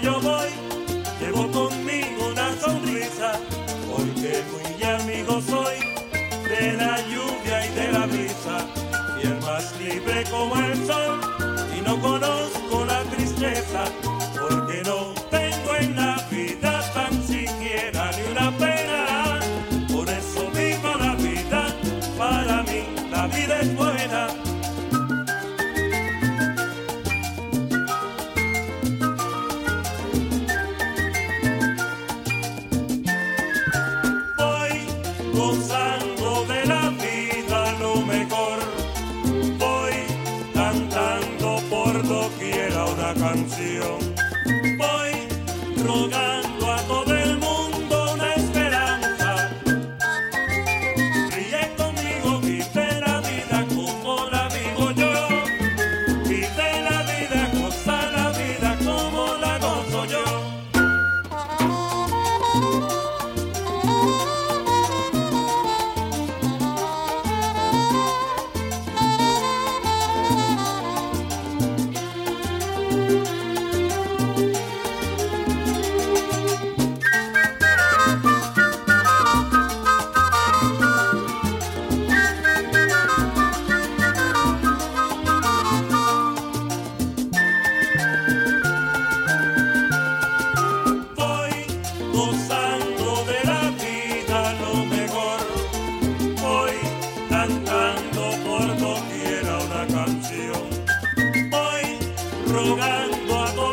yo voy, llevo conmigo una sonrisa, porque muy amigo soy de la lluvia y de la brisa, fiel más libre como el sol, y no conozco la tristeza, porque no tengo en la vida tan siquiera ni una pena, por eso vivo la vida, para mí la vida es buena. Gozando de la vida lo mejor. Voy cantando por doquiera una canción. rogando a todos.